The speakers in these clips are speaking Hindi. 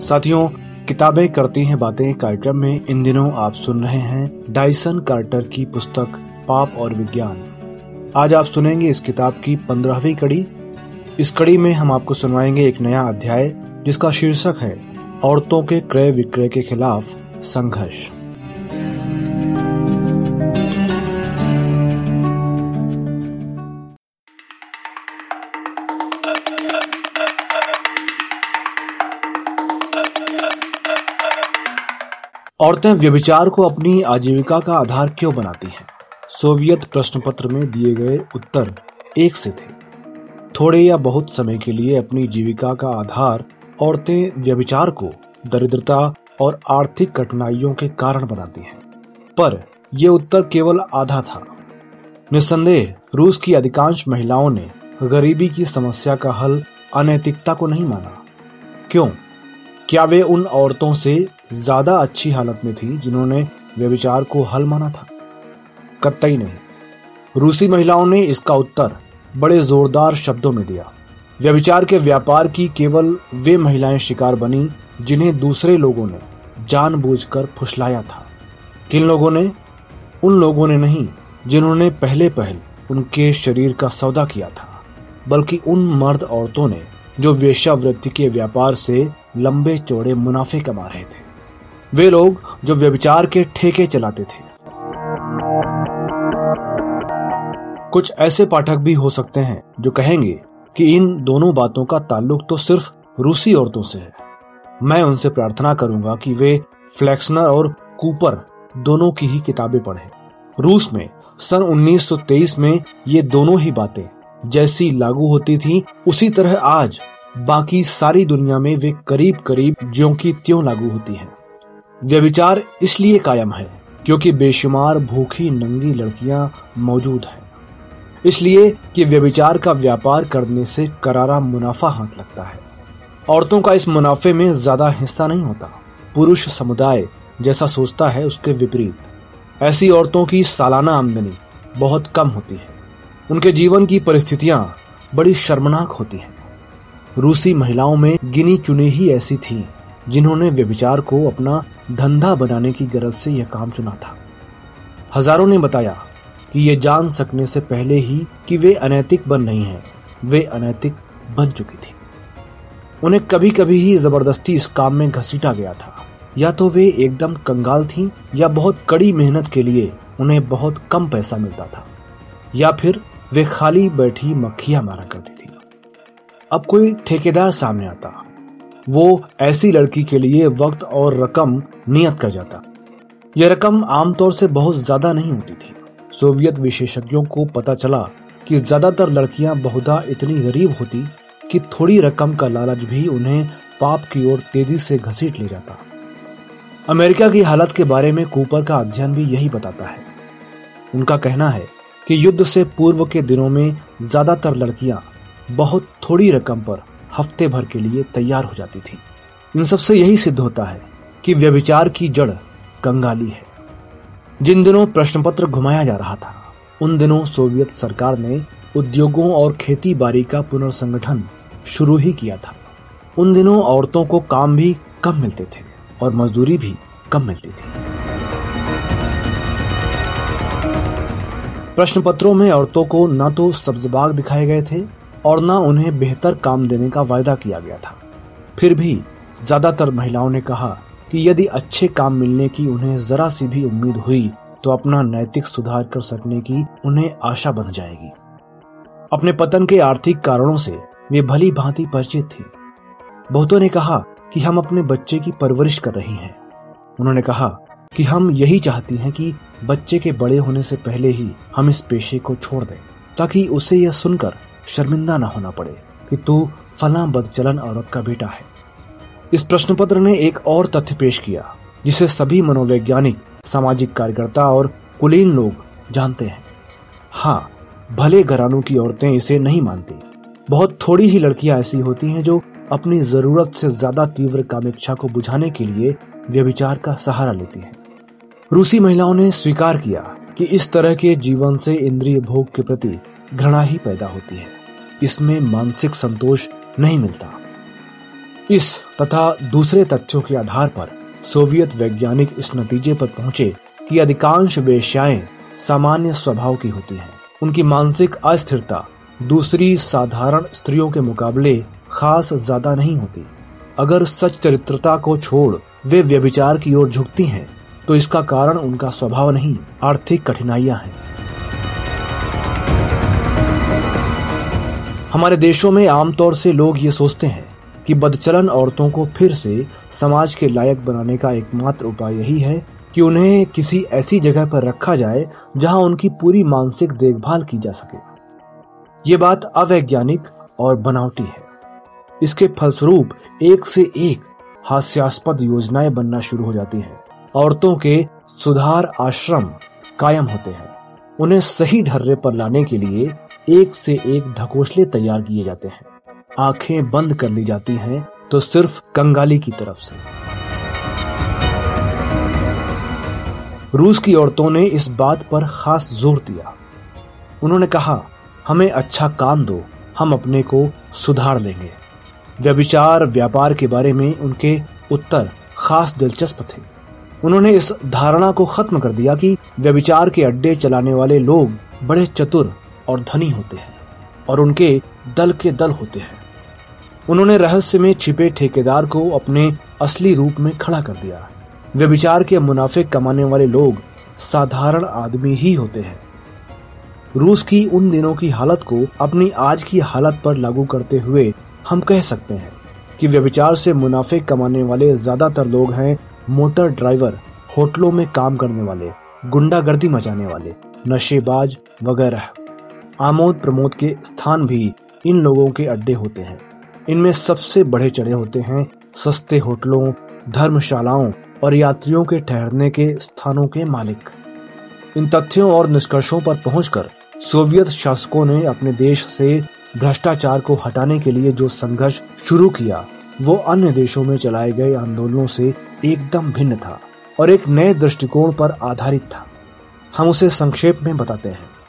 साथियों, किताबें करती हैं बातें कार्यक्रम में। इन दिनों आप सुन रहे हैं डाइसन कार्टर की पुस्तक पाप और विज्ञान। आज आप सुनेंगे इस किताब की पंद्रहवीं कड़ी। इस कड़ी में हम आपको सुनवाएँगे एक नया अध्याय, जिसका शीर्षक है, औरतों के क्रय विक्रय के खिलाफ संघर्ष। औरतें व्यभिचार को अपनी आजीविका का आधार क्यों बनाती हैं? सोवियत प्रश्न पत्र में दिए गए उत्तर एक से थे। थोड़े या बहुत समय के लिए अपनी जीविका का आधार औरतें व्यभिचार को दरिद्रता और आर्थिक कठिनाइयों के कारण बनाती हैं। पर यह उत्तर केवल आधा था। निस्संदेह, रूस की अधिकांश महिलाओं ने गरीबी की समस्या का हल अनैतिकता को नहीं माना। क्यों? क्या वे उन औरतों से ज़्यादा अच्छी हालत में थी जिन्होंने व्यभिचार को हल माना था। कतई नहीं। रूसी महिलाओं ने इसका उत्तर बड़े जोरदार शब्दों में दिया। व्यभिचार के व्यापार की केवल वे महिलाएँ शिकार बनी जिन्हें दूसरे लोगों ने जानबूझकर फुसलाया था। किन लोगों ने? उन लोगों ने नहीं, जिन्होंने पहले पहल उनके शरीर का सौदा किया था, बल्कि उन मर्द औरतों ने जो वेश्यावृत्ति के व्यापार से लंबे चौड़े मुनाफे कमा रहे थे। वे लोग जो व्यभिचार के ठेके चलाते थे। कुछ ऐसे पाठक भी हो सकते हैं जो कहेंगे कि इन दोनों बातों का ताल्लुक तो सिर्फ़ रूसी औरतों से है। मैं उनसे प्रार्थना करूँगा कि वे फ्लैक्सनर और कूपर दोनों की ही किताबें पढ़ें। रूस में सन 1923 में ये दोनों ही बातें जैसी लागू होती थी, उसी तरह आज बाकी सारी दुनिया में वे करीब करीब ज्यों की त्यों लागू होती हैं। व्यभिचार इसलिए कायम है क्योंकि बेशुमार भूखी नंगी लड़कियाँ मौजूद हैं। इसलिए कि व्यभिचार का व्यापार करने से करारा मुनाफा हाथ लगता है। औरतों का इस मुनाफे में ज़्यादा हिस्सा नहीं होता। पुरुष समुदाय जैसा सोचता है उसके विपरीत। ऐसी औरतों की सालाना आमदनी बहुत कम होती है। उनके जीवन की परिस्थितियाँ बड़ी शर्मनाक होती हैं। रूसी महिलाओं में गिनी चुनी ही ऐसी थीं। जिन्होंने व्यभिचार को अपना धंधा बनाने की गरज से यह काम चुना था। हज़ारों ने बताया कि ये जान सकने से पहले ही कि वे अनैतिक बन रही हैं, वे अनैतिक बन चुकी थी। उन्हें कभी कभी ही ज़बरदस्ती इस काम में घसीटा गया था। या तो वे एकदम कंगाल थीं, या बहुत कड़ी मेहनत के लिए उन्हें बहुत कम पैसा मिलता था, या फिर वे खाली बैठी मक्खियाँ मारा करती थी। अब कोई ठेकेदार सामने आता। वो ऐसी लड़की के लिए वक्त और रकम नियत कर जाता। यह रकम आमतौर से बहुत ज़्यादा नहीं होती थी। सोवियत विशेषज्ञों को पता चला कि ज़्यादातर लड़कियाँ बहुधा इतनी गरीब होती कि थोड़ी रकम का लालच भी उन्हें पाप की ओर तेज़ी से घसीट ले जाता। अमेरिका की हालत के बारे में कूपर का अध्ययन भी यही बताता है। उनका कहना है कि युद्ध से पूर्व के दिनों में ज़्यादातर लड़कियाँ बहुत थोड़ी रकम पर हफ़्ते भर के लिए तैयार हो जाती थी। इन सबसे यही सिद्ध होता है कि व्यभिचार की जड़ कंगाली है। जिन दिनों प्रश्न पत्र घुमाया जा रहा था, उन दिनों सोवियत सरकार ने उद्योगों और खेती बाड़ी का पुनर्संगठन शुरू ही किया था। उन दिनों औरतों को काम भी कम मिलते थे और मजदूरी भी कम मिलती थी। प्रश्न पत्रों में औरतों को न तो सब्जबाग दिखाए गए थे और न उन्हें बेहतर काम देने का वायदा किया गया था। फिर भी ज़्यादातर महिलाओं ने कहा कि यदि अच्छे काम मिलने की उन्हें जरा सी भी उम्मीद हुई तो अपना नैतिक सुधार कर सकने की उन्हें आशा बन जाएगी। अपने पतन के आर्थिक कारणों से वे भली भांति परिचित थी। बहुतों ने कहा कि हम अपने बच्चे की परवरिश कर रही हैं। उन्होंने कहा कि हम यही चाहती हैं कि बच्चे के बड़े होने से पहले ही हम इस पेशे को छोड़ दें, ताकि उसे यह सुनकर शर्मिंदा न होना पड़े कि तू फला बदचलन औरत का बेटा है। इस प्रश्न पत्र ने एक और तथ्य पेश किया, जिसे सभी मनोवैज्ञानिक, सामाजिक कार्यकर्ता और कुलीन लोग जानते हैं। हाँ भले घरानों की औरतें इसे नहीं मानती। बहुत थोड़ी ही लड़कियाँ ऐसी होती हैं जो अपनी ज़रूरत से ज़्यादा तीव्र कामेक्षा को बुझाने के लिए व्यभिचार का सहारा लेती हैं। रूसी महिलाओं ने स्वीकार किया कि इस तरह के जीवन से इंद्रिय भोग के प्रति घृणा ही पैदा होती है। इसमें मानसिक संतोष नहीं मिलता। इस तथा दूसरे तथ्यों के आधार पर सोवियत वैज्ञानिक इस नतीजे पर पहुँचे कि अधिकांश वेश्याएँ सामान्य स्वभाव की होती हैं। उनकी मानसिक अस्थिरता दूसरी साधारण स्त्रियों के मुकाबले खास ज़्यादा नहीं होती। अगर सच चरित्रता को छोड़ वे व्यभिचार की ओर झुकती हैं तो इसका कारण उनका स्वभाव नहीं, आर्थिक कठिनाइयाँ हैं। हमारे देशों में आमतौर से लोग ये सोचते हैं कि बदचलन औरतों को फिर से समाज के लायक बनाने का एकमात्र उपाय यही है कि उन्हें किसी ऐसी जगह पर रखा जाए जहाँ उनकी पूरी मानसिक देखभाल की जा सके। ये बात अवैज्ञानिक और बनावटी है। इसके फलस्वरूप एक से एक हास्यास्पद योजनाएँ बनना शुरू हो जाती हैं। औरतों के सुधार आश्रम कायम होते हैं। उन्हें सही ढर्रे पर लाने के लिए एक से एक ढकोसले तैयार किए जाते हैं। आँखें बंद कर ली जाती हैं तो सिर्फ़ कंगाली की तरफ़ से। रूस की औरतों ने इस बात पर खास ज़ोर दिया। उन्होंने कहा, हमें अच्छा काम दो, हम अपने को सुधार लेंगे। व्यभिचार, व्यापार के बारे में उनके उत्तर खास दिलचस्प थे। उन्होंने इस धारणा को खत्म कर दिया कि व्यभिचार के अड्डे चलाने वाले लोग बड़े चतुर और धनी होते हैं और उनके दल के दल होते हैं। उन्होंने रहस्य में छिपे ठेकेदार को अपने असली रूप में खड़ा कर दिया। व्यभिचार के मुनाफे कमाने वाले लोग साधारण आदमी ही होते हैं। रूस की उन दिनों की हालत को अपनी आज की हालत पर लागू करते हुए हम कह सकते हैं कि व्यभिचार से मुनाफे कमाने वाले ज़्यादातर लोग हैं मोटर ड्राइवर, होटलों में काम करने वाले, गुंडागर्दी मचाने वाले, नशेबाज वगैरह। आमोद प्रमोद के स्थान भी इन लोगों के अड्डे होते हैं। इनमें सबसे बड़े चढ़े होते हैं सस्ते होटलों, धर्मशालाओं और यात्रियों के ठहरने के स्थानों के मालिक। इन तथ्यों और निष्कर्षों पर पहुंचकर सोवियत शासकों ने अपने देश से भ्रष्टाचार को हटाने के लिए जो संघर्ष शुरू किया, वो अन्य देशों में चलाए गए आंदोलनों से एकदम भिन्न था और एक नए दृष्टिकोण पर आधारित था। हम उसे संक्षेप में बताते हैं।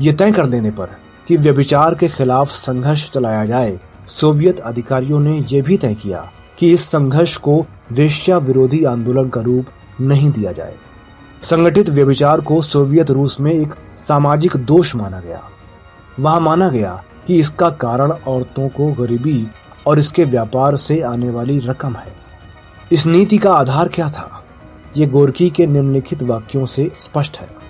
ये तय कर देने पर कि व्यभिचार के खिलाफ संघर्ष चलाया जाए, सोवियत अधिकारियों ने यह भी तय किया कि इस संघर्ष को वेश्या विरोधी आंदोलन का रूप नहीं दिया जाए। संगठित व्यभिचार को सोवियत रूस में एक सामाजिक दोष माना गया। वहाँ माना गया कि इसका कारण औरतों को गरीबी और इसके व्यापार से आने वाली रकम है। इस नीति का आधार क्या था? ये गोरकी के निम्नलिखित वाक्यों से स्पष्ट है।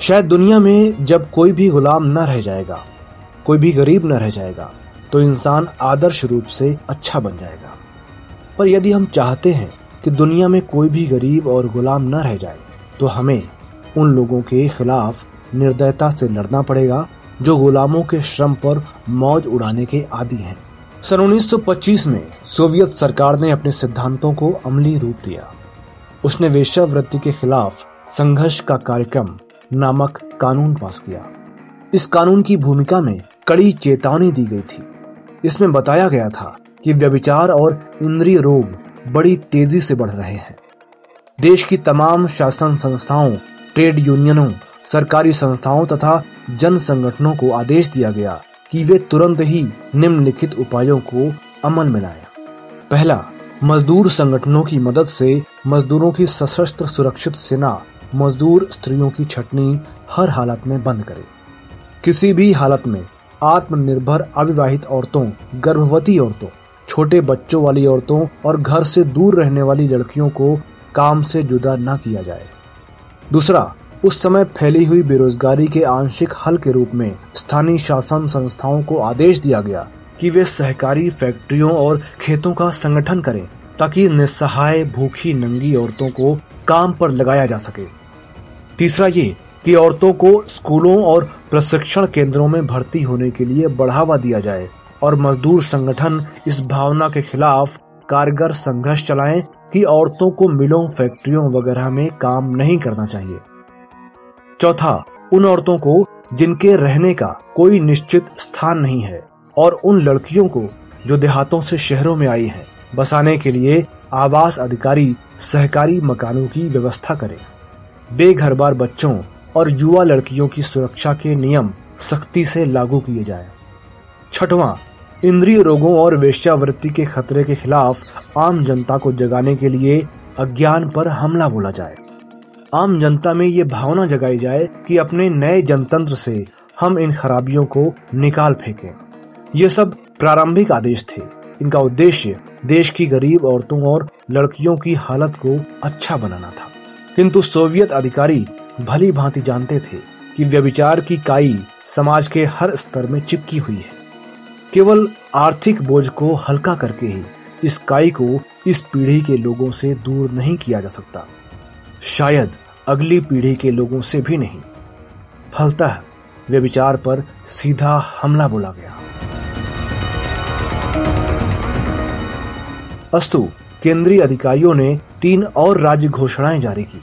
शायद दुनिया में जब कोई भी गुलाम न रह जाएगा, कोई भी गरीब न रह जाएगा तो इंसान आदर्श रूप से अच्छा बन जाएगा। पर यदि हम चाहते हैं कि दुनिया में कोई भी गरीब और गुलाम न रह जाए तो हमें उन लोगों के खिलाफ निर्दयता से लड़ना पड़ेगा, जो गुलामों के श्रम पर मौज उड़ाने के आदि हैं। सन 1925 में सोवियत सरकार ने अपने सिद्धांतों को अमली रूप दिया। उसने वेश्यावृत्ति के खिलाफ संघर्ष का कार्यक्रम नामक कानून पास किया। इस कानून की भूमिका में कड़ी चेतावनी दी गई थी। इसमें बताया गया था कि व्यभिचार और इंद्रिय रोग बड़ी तेज़ी से बढ़ रहे हैं। देश की तमाम शासन संस्थाओं, ट्रेड यूनियनों, सरकारी संस्थाओं तथा जन संगठनों को आदेश दिया गया कि वे तुरंत ही निम्नलिखित उपायों को अमल में लाए। पहला, मजदूर संगठनों की मदद से मजदूरों की सशस्त्र सुरक्षित सेना मजदूर स्त्रियों की छटनी हर हालत में बंद करे। किसी भी हालत में आत्मनिर्भर, अविवाहित औरतों, गर्भवती औरतों, छोटे बच्चों वाली औरतों और घर से दूर रहने वाली लड़कियों को काम से जुदा न किया जाए। दूसरा, उस समय फैली हुई बेरोजगारी के आंशिक हल के रूप में स्थानीय शासन संस्थाओं को आदेश दिया गया कि वे सहकारी फैक्ट्रियों और खेतों का संगठन करें ताकि निस्सहाय, भूखी, नंगी औरतों को काम पर लगाया जा सके। तीसरा ये कि औरतों को स्कूलों और प्रशिक्षण केंद्रों में भर्ती होने के लिए बढ़ावा दिया जाए और मजदूर संगठन इस भावना के खिलाफ कारगर संघर्ष चलाएँ कि औरतों को मिलों, फैक्ट्रियों वगैरह में काम नहीं करना चाहिए। चौथा, उन औरतों को जिनके रहने का कोई निश्चित स्थान नहीं है और उन लड़कियों को जो देहातों से शहरों में आई हैं, बसाने के लिए आवास अधिकारी, सहकारी मकानों की व्यवस्था करें। बेघर बार बच्चों और युवा लड़कियों की सुरक्षा के नियम सख्ती से लागू किए जाए। छठवां, इंद्रिय रोगों और वेश्यावृत्ति के खतरे के खिलाफ आम जनता को जगाने के लिए अज्ञान पर हमला बोला जाए। आम जनता में ये भावना जगाई जाए कि अपने नए जनतंत्र से हम इन खराबियों को निकाल फेंकें। ये सब प्रारंभिक आदेश थे। इनका उद्देश्य देश की गरीब औरतों और लड़कियों की हालत को अच्छा बनाना था। किंतु सोवियत अधिकारी भली भांति जानते थे कि व्यभिचार की काई समाज के हर स्तर में चिपकी हुई है। केवल आर्थिक बोझ को हल्का करके ही इस काई को इस पीढ़ी के लोगों से दूर नहीं किया जा सकता। शायद अगली पीढ़ी के लोगों से भी नहीं। फलतः वे विचार पर सीधा हमला बोला गया। अस्तु केंद्रीय अधिकारियों ने तीन और राज्य घोषणाएँ जारी की।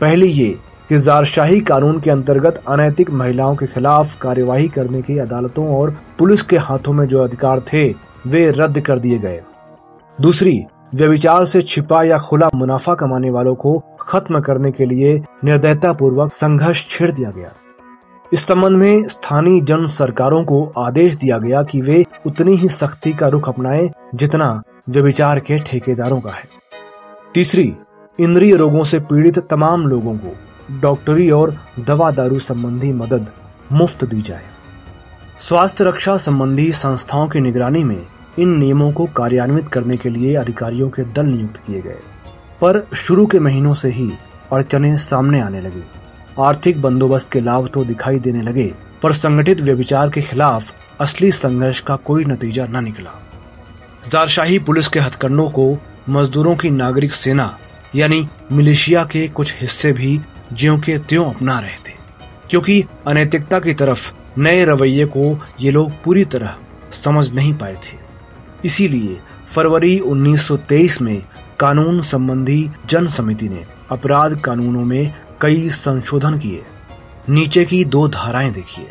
पहली ये कि जारशाही कानून के अंतर्गत अनैतिक महिलाओं के खिलाफ कार्यवाही करने की अदालतों और पुलिस के हाथों में जो अधिकार थे, वे रद्द कर दिए गए। दूसरी व्यविचार से छिपा या खुला मुनाफा कमाने वालों को खत्म करने के लिए निर्दयता पूर्वक संघर्ष छेड़ दिया गया। इस संबंध में स्थानीय जन सरकारों को आदेश दिया गया कि वे उतनी ही सख्ती का रुख अपनाएँ जितना व्यविचार के ठेकेदारों का है। तीसरी, इंद्रिय रोगों से पीड़ित तमाम लोगों को डॉक्टरी और दवा दारू संबंधी मदद मुफ़्त दी जाए। स्वास्थ्य रक्षा संबंधी संस्थाओं की निगरानी में इन नियमों को कार्यान्वित करने के लिए अधिकारियों के दल नियुक्त किए गए। पर शुरू के महीनों से ही अड़चने सामने आने लगी। आर्थिक बंदोबस्त के लाभ तो दिखाई देने लगे, पर संगठित व्यभिचार के खिलाफ असली संघर्ष का कोई नतीजा न निकला। जारशाही पुलिस के हथकंडों को मजदूरों की नागरिक सेना, यानी मिलिशिया के कुछ हिस्से भी ज्यो के त्यों अपना रहे थे। क्योंकि अनैतिकता की तरफ़ नए रवैये को ये लोग पूरी तरह समझ नहीं पाए थे। इसीलिए फरवरी 1923 में कानून संबंधी जन समिति ने अपराध कानूनों में कई संशोधन किए। नीचे की दो धाराएँ देखिए।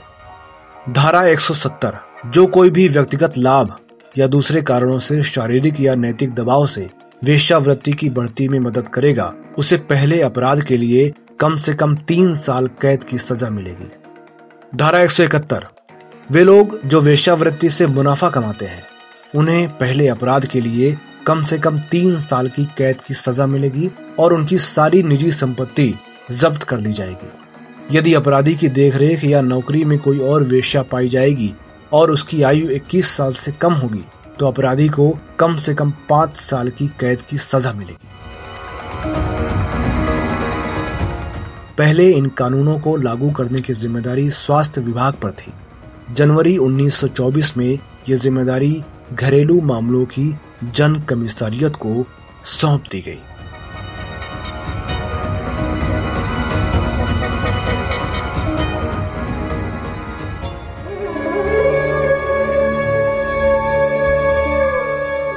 धारा 170 जो कोई भी व्यक्तिगत लाभ या दूसरे कारणों से, शारीरिक या नैतिक दबाव से वेश्यावृत्ति की बढ़ती में मदद करेगा, उसे पहले अपराध के लिए कम से कम तीन साल कैद की सजा मिलेगी। धारा एक सौ इकहत्तर। वे लोग जो वेश्यावृत्ति से मुनाफा कमाते हैं, उन्हें पहले अपराध के लिए कम से कम तीन साल की कैद की सजा मिलेगी और उनकी सारी निजी संपत्ति जब्त कर ली जाएगी। यदि अपराधी की देखरेख या नौकरी में कोई और वेश्या पाई जाएगी और उसकी आयु 21 साल से कम होगी तो अपराधी को कम से कम पाँच साल की कैद की सजा मिलेगी। पहले इन कानूनों को लागू करने की ज़िम्मेदारी स्वास्थ्य विभाग पर थी। जनवरी 1924 में ये ज़िम्मेदारी घरेलू मामलों की जन कमिश्नरियत को सौंप दी गई।